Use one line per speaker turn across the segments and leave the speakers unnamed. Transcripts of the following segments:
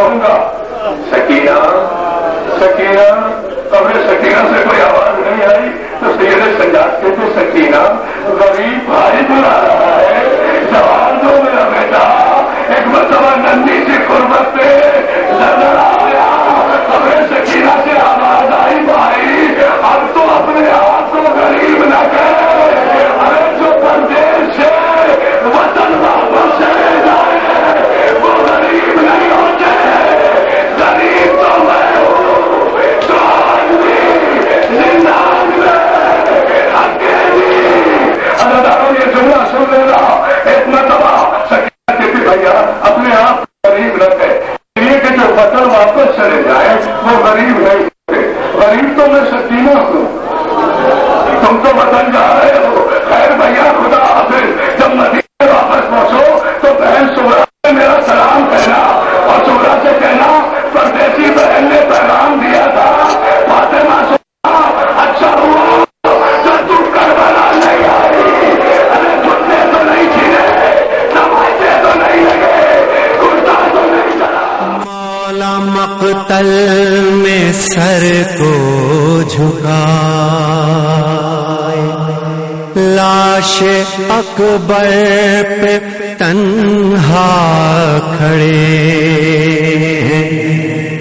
کروں گا۔ بھائی یار عمل میں
سر کو جھکا لاش اکبر پہ تنہا کھڑے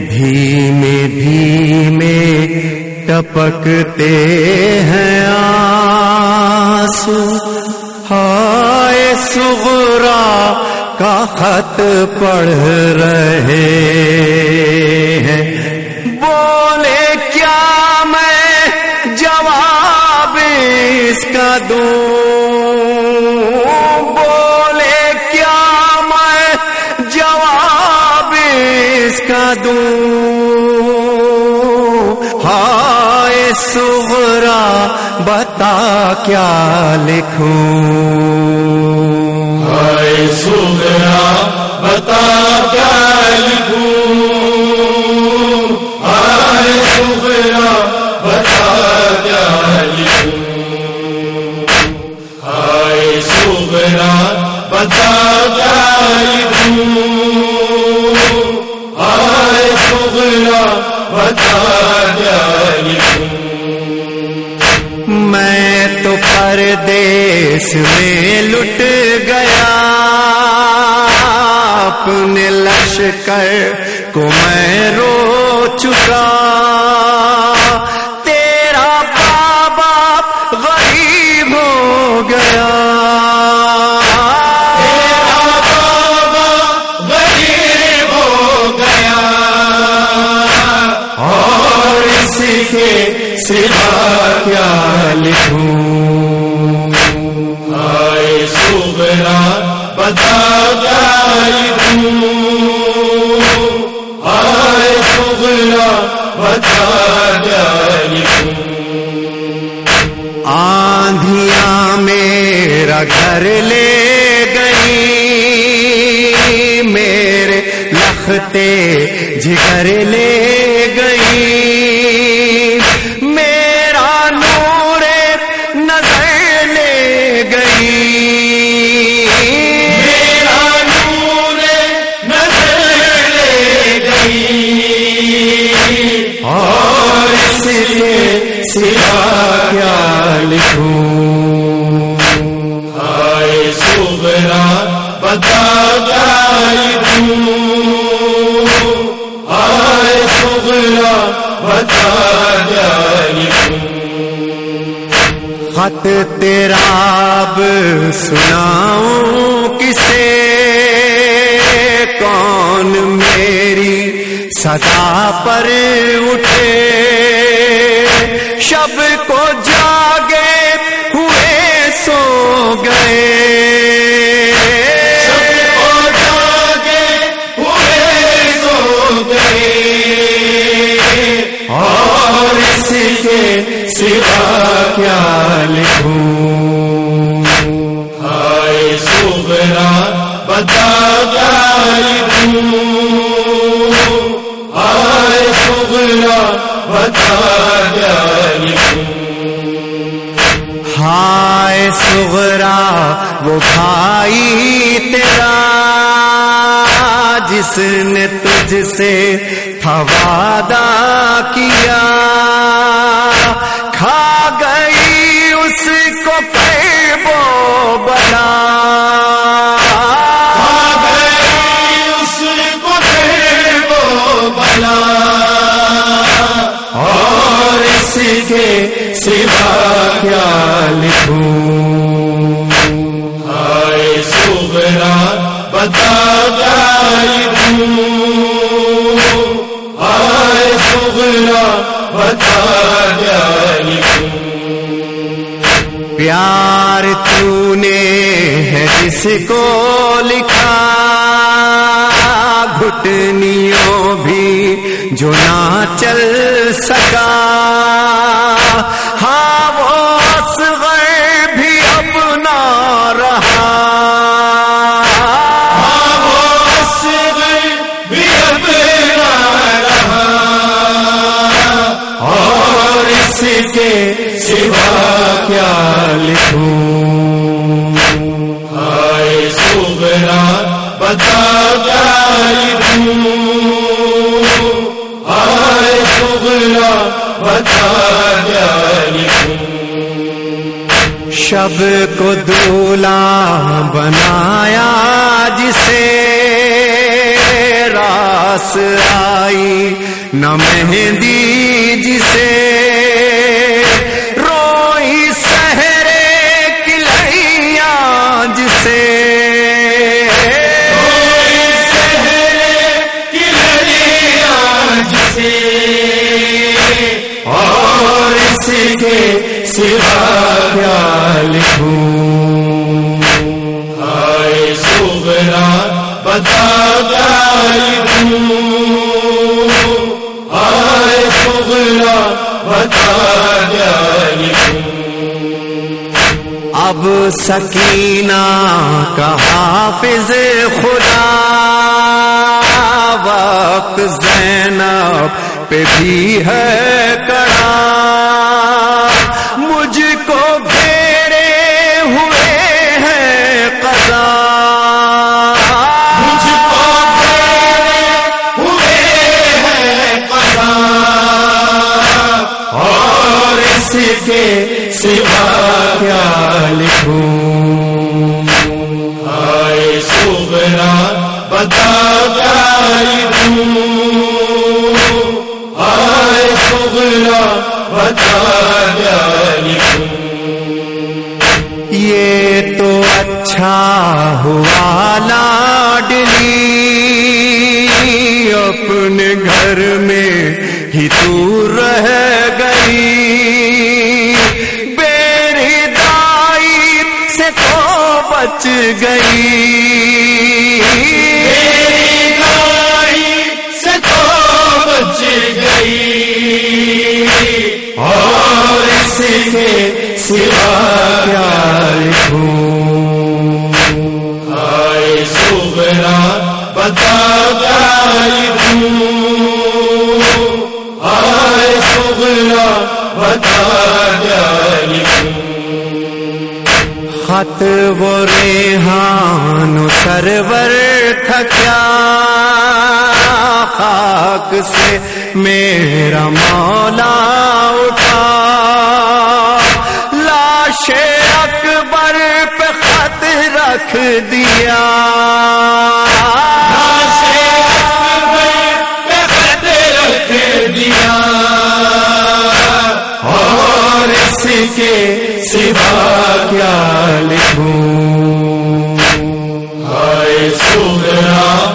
دھیمے دھیمے ٹپکتے ہیں آنسو۔ ہائے سورا کا خط پڑھ رہے دوں ہائے سغرا بتا کیا لکھوں۔
ہائے
میں تو پردیس میں لٹ گیا اپنے لشکر کو میں رو چکا۔ گھر لے گئی میرے لختے جگر لے تیراب سناؤں کسے؟ کون میری صدا پر اٹھے؟ شب کو جاگے ہوئے سو گئے۔
اور
اس کے سوا کیا لکھوں؟
ہائے سغرا بتا کیا لکھوں؟ ہائے سغرا بتا کیا لکھوں؟
ہائے سغرا وہ بھائی تیرا، جس نے تجھ سے تھا وعدہ کیا۔ کھا پیار تو نے ہے جس کو لکھا گھٹنیوں بھی جو نہ چل سکا۔ راس آئی، نہ مہندی جسے۔ روئی سہرے کلیا جسے۔ اور اس کے سوا کیا لکھوں۔
آئے سوبرا
اب سکینہ کا حافظ خدا وقت زینب پہ بھی ہے کڑا۔ یہ تو اچھا ہوا لاڈلی۔ اپنے گھر میں ہی تو رہ گئی۔ میری دائی سے تو بچ گئی۔ اس کے سوا کیا لکھوں
آئے سوبرا بتا لکھوں آئے سوبرا بتا لکھوں
خط وہ ریحان و سرور تھا کیا خاک سے میرا مولا اٹھا۔ رکھ دیا۔
دیا
اور اس کے سوا کیا لکھوں۔
ہائے سوبرا